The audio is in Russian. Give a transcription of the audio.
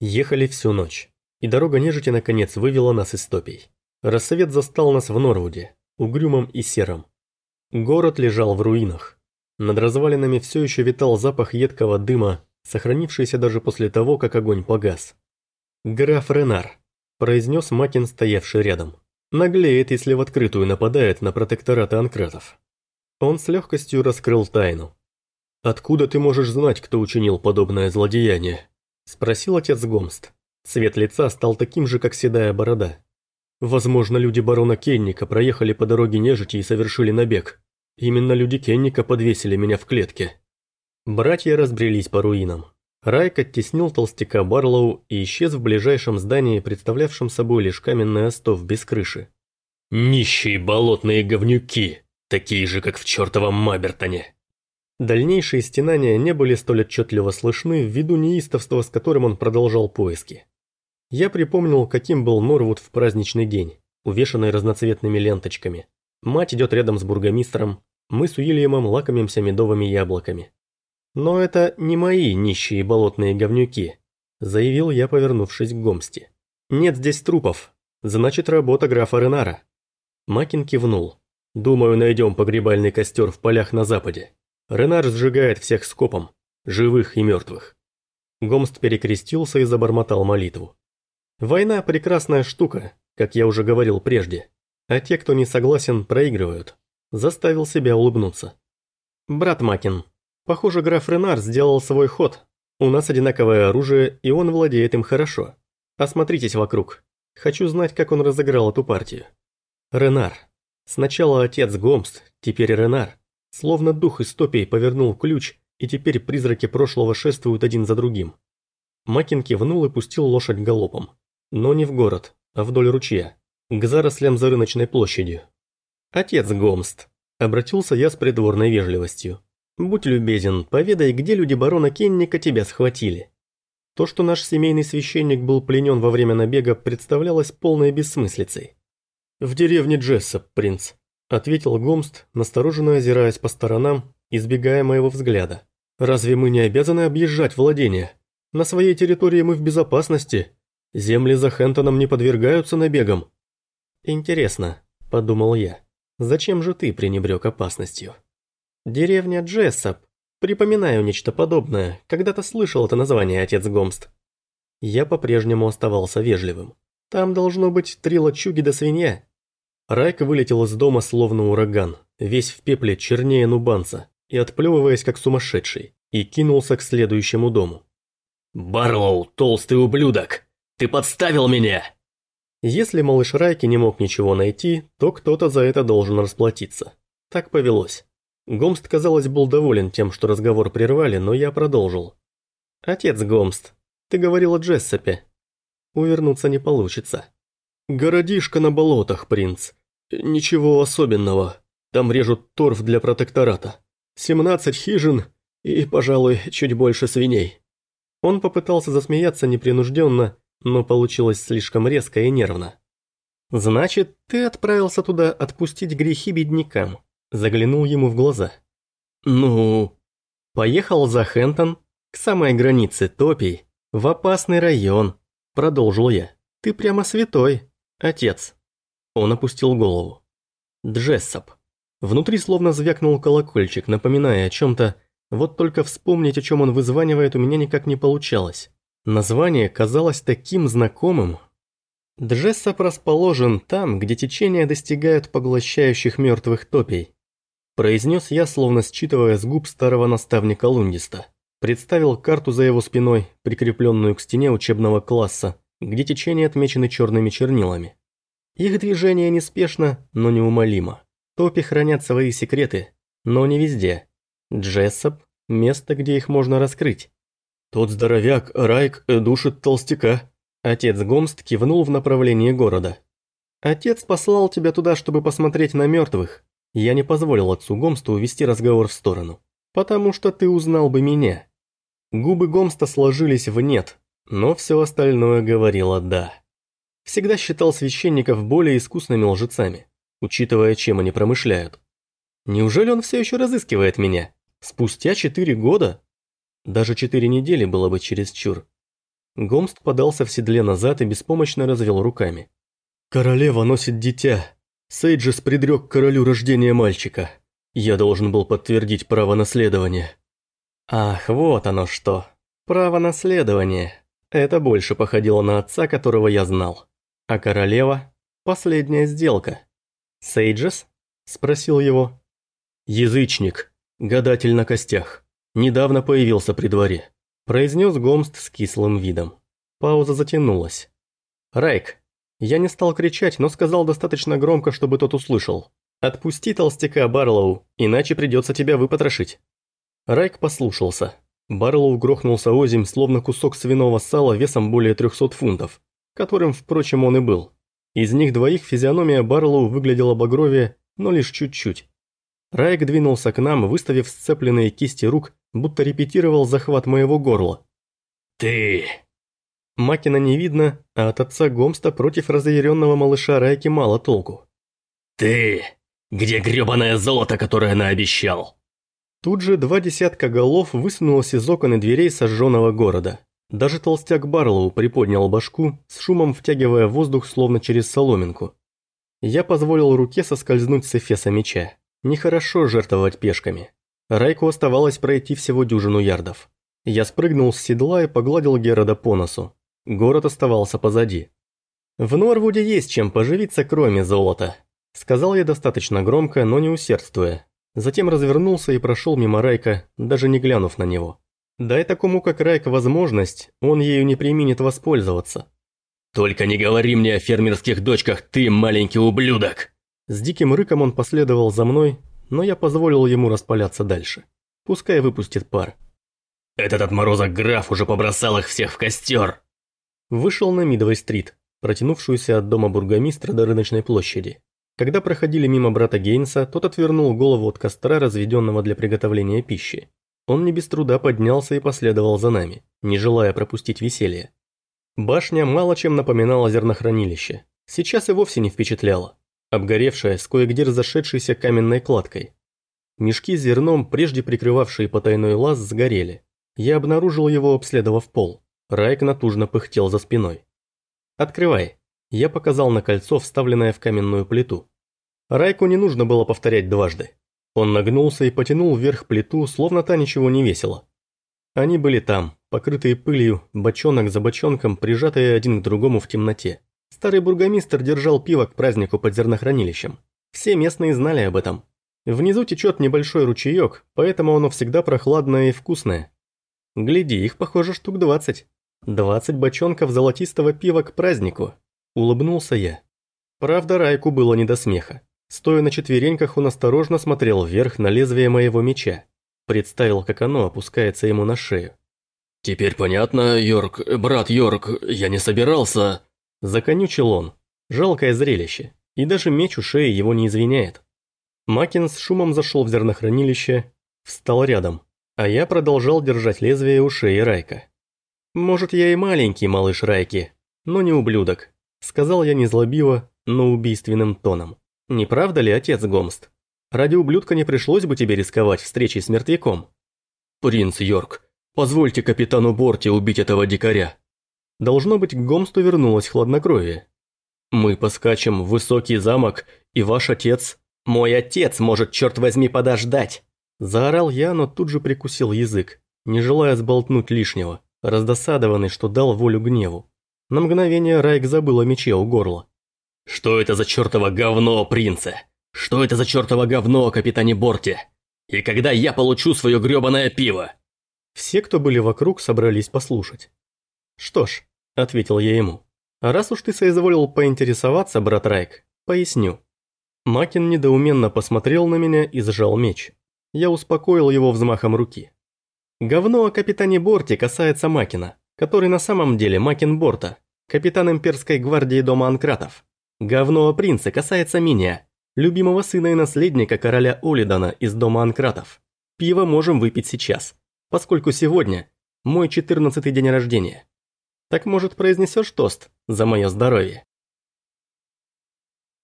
Ехали всю ночь, и дорога нежити наконец вывела нас из топий. Рассвет застал нас в Норвуде, угрюмом и сером. Город лежал в руинах. Над развалинами все еще витал запах едкого дыма, сохранившийся даже после того, как огонь погас. «Граф Ренар», – произнес Макин, стоявший рядом. «Наглеет, если в открытую нападает на протекторат анкратов». Он с легкостью раскрыл тайну. «Откуда ты можешь знать, кто учинил подобное злодеяние?» – спросил отец Гомст. Цвет лица стал таким же, как седая борода. «Возможно, люди барона Кенника проехали по дороге нежити и совершили набег. Именно люди Кенника подвесили меня в клетке». Братья разбрелись по руинам. Райк оттеснил толстяка Барлоу и исчез в ближайшем здании, представлявшем собой лишь каменный остов без крыши. «Нищие болотные говнюки, такие же, как в чертовом Мабертоне!» Дальнейшие стенания не были столь отчетливо слышны ввиду неистовства, с которым он продолжал поиски. Я припомнил, каким был Норвуд в праздничный день, увешанный разноцветными ленточками. Мать идет рядом с бургомистром, мы с Уильямом лакомимся медовыми яблоками. «Но это не мои нищие болотные говнюки», – заявил я, повернувшись к Гомсти. «Нет здесь трупов. Значит, работа графа Ренара». Макин кивнул. «Думаю, найдем погребальный костер в полях на западе. Ренар сжигает всех скопом, живых и мертвых». Гомст перекрестился и забормотал молитву. «Война – прекрасная штука, как я уже говорил прежде. А те, кто не согласен, проигрывают». Заставил себя улыбнуться. «Брат Макин, Похоже, граф Ренар сделал свой ход. У нас одинаковое оружие, и он владеет им хорошо. Осмотритесь вокруг. Хочу знать, как он разыграл эту партию. Ренар. Сначала отец Гомст, теперь Ренар. Словно дух из топей повернул ключ, и теперь призраки прошлого шествуют один за другим. Макин кивнул и пустил лошадь галопом. Но не в город, а вдоль ручья, к зарослям за рыночной площадью. «Отец Гомст», – обратился я с придворной вежливостью. Будь любезен, поведай, где люди барона Кенника тебя схватили. То, что наш семейный священник был пленен во время набега, представлялось полной бессмыслицей. «В деревне Джессоп, принц», – ответил Гомст, настороженно озираясь по сторонам, избегая моего взгляда. «Разве мы не обязаны объезжать владения? На своей территории мы в безопасности. Земли за Хентоном не подвергаются набегам». «Интересно», – подумал я, – «зачем же ты пренебрег опасностью?» Деревня Джессоп. Припоминаю нечто подобное, когда-то слышал это название отец Гомст. Я по-прежнему оставался вежливым. Там должно быть три лачуги до свинья. Райк вылетел из дома словно ураган, весь в пепле чернее нубанца, и отплевываясь как сумасшедший, и кинулся к следующему дому. «Барлоу, толстый ублюдок! Ты подставил меня!» Если малыш Райки не мог ничего найти, то кто-то за это должен расплатиться. Так повелось. Гомст, казалось, был доволен тем, что разговор прервали, но я продолжил. «Отец Гомст, ты говорил о Джессопе. Увернуться не получится». «Городишко на болотах, принц. Ничего особенного. Там режут торф для протектората. 17 хижин и, пожалуй, чуть больше свиней». Он попытался засмеяться непринужденно, но получилось слишком резко и нервно. «Значит, ты отправился туда отпустить грехи беднякам?» Заглянул ему в глаза. «Ну...» «Поехал за Хентон, к самой границе Топий, в опасный район», продолжил я. «Ты прямо святой, отец». Он опустил голову. Джессоп. Внутри словно звякнул колокольчик, напоминая о чем-то, вот только вспомнить, о чем он вызванивает, у меня никак не получалось. Название казалось таким знакомым. Джессоп расположен там, где течения достигают поглощающих мертвых топий. Произнес я, словно считывая с губ старого наставника Лундиста. Представил карту за его спиной, прикрепленную к стене учебного класса, где течения отмечены черными чернилами. Их движение неспешно, но неумолимо. Топи хранят свои секреты, но не везде. Джессоп – место, где их можно раскрыть. Тот здоровяк, Райк, душит толстяка. Отец Гомст кивнул в направлении города. Отец послал тебя туда, чтобы посмотреть на мертвых. Я не позволил отцу Гомсту увести разговор в сторону. «Потому что ты узнал бы меня». Губы Гомста сложились в «нет», но все остальное говорило «да». Всегда считал священников более искусными лжецами, учитывая, чем они промышляют. Неужели он все еще разыскивает меня? Спустя четыре года? Даже четыре недели было бы чересчур. Гомст подался в седле назад и беспомощно развел руками. «Королева носит дитя. Сейджес предрек королю рождение мальчика. Я должен был подтвердить право наследования». «Ах, вот оно что. Право наследования. Это больше походило на отца, которого я знал. А королева – последняя сделка. Сейджес?» – спросил его. «Язычник. Гадатель на костях. Недавно появился при дворе», – произнес Гомст с кислым видом. Пауза затянулась. «Райк». Я не стал кричать, но сказал достаточно громко, чтобы тот услышал. «Отпусти толстяка, Барлоу, иначе придется тебя выпотрошить». Райк послушался. Барлоу грохнулся озимь, словно кусок свиного сала весом более 300 фунтов, которым, впрочем, он и был. Из них двоих физиономия Барлоу выглядела багровее, но лишь чуть-чуть. Райк двинулся к нам, выставив сцепленные кисти рук, будто репетировал захват моего горла. «Ты...» Макина не видно, а от отца Гомста против разъяренного малыша Райки мало толку. «Ты... Где грёбаное золото, которое наобещал?» Тут же два десятка голов высунулось из окон и дверей сожженного города. Даже толстяк Барлоу приподнял башку, с шумом втягивая воздух словно через соломинку. Я позволил руке соскользнуть с эфеса меча. Нехорошо жертвовать пешками. Райку оставалось пройти всего дюжину ярдов. Я спрыгнул с седла и погладил Герода по носу. Город оставался позади. «В Норвуде есть чем поживиться, кроме золота», – сказал я достаточно громко, но не усердствуя, Затем развернулся и прошел мимо Райка, даже не глянув на него. Дай такому, как Райк, возможность, он ею не применит воспользоваться. «Только не говори мне о фермерских дочках, ты маленький ублюдок!» С диким рыком он последовал за мной, но я позволил ему распаляться дальше. Пускай выпустит пар. «Этот отморозок граф уже побросал их всех в костер!» Вышел на Мидовой-стрит, протянувшуюся от дома бургомистра до рыночной площади. Когда проходили мимо брата Гейнса, тот отвернул голову от костра, разведенного для приготовления пищи. Он не без труда поднялся и последовал за нами, не желая пропустить веселье. Башня мало чем напоминала зернохранилище. Сейчас и вовсе не впечатляла. Обгоревшая, с кое-где разошедшейся каменной кладкой. Мешки с зерном, прежде прикрывавшие потайной лаз, сгорели. Я обнаружил его, обследовав пол. Райк натужно пыхтел за спиной. «Открывай», я показал на кольцо, вставленное в каменную плиту. Райку не нужно было повторять дважды. Он нагнулся и потянул вверх плиту, словно та ничего не весила. Они были там, покрытые пылью, бочонок за бочонком, прижатые один к другому в темноте. Старый бургомистр держал пиво к празднику под зернохранилищем. Все местные знали об этом. Внизу течет небольшой ручеек, поэтому оно всегда прохладное и вкусное. Гляди, их, похоже, штук двадцать. Двадцать бочонков золотистого пива к празднику. Улыбнулся я. Правда, Райку было не до смеха. Стоя на четвереньках, он осторожно смотрел вверх на лезвие моего меча. Представил, как оно опускается ему на шею. «Теперь понятно, Йорк, брат Йорк, я не собирался...» Законючил он. Жалкое зрелище. И даже меч у шеи его не извиняет. Макин с шумом зашел в зернохранилище, встал рядом, а я продолжал держать лезвие у шеи Райка. Может, я и маленький малыш Райки, но не ублюдок, Сказал я незлобиво, но убийственным тоном. Не правда ли, отец Гомст? Ради ублюдка не пришлось бы тебе рисковать встречей с мертвяком. Принц Йорк, позвольте капитану Борти убить этого дикаря. Должно быть, к Гомсту вернулось хладнокровие. Мы поскачем в высокий замок, и ваш отец... Мой отец может, черт возьми, подождать! Заорал я, но тут же прикусил язык, не желая сболтнуть лишнего, раздосадованный, что дал волю гневу. На мгновение Райк забыл о мече у горла. «Что это за чертово говно, принце? Что это за чертово говно, капитане Борте? И когда я получу свое грёбаное пиво?» Все, кто были вокруг, собрались послушать. «Что ж», — ответил я ему, — «а раз уж ты соизволил поинтересоваться, брат Райк, поясню». Макин недоуменно посмотрел на меня и сжал меч. Я успокоил его взмахом руки. «Говно о капитане Борте касается Макина который на самом деле Макин Борта, капитан имперской гвардии дома Анкратов. Говно о принце касается меня, любимого сына и наследника короля Олидана из дома Анкратов. Пиво можем выпить сейчас, поскольку сегодня мой четырнадцатый день рождения. Так может произнесешь тост за мое здоровье?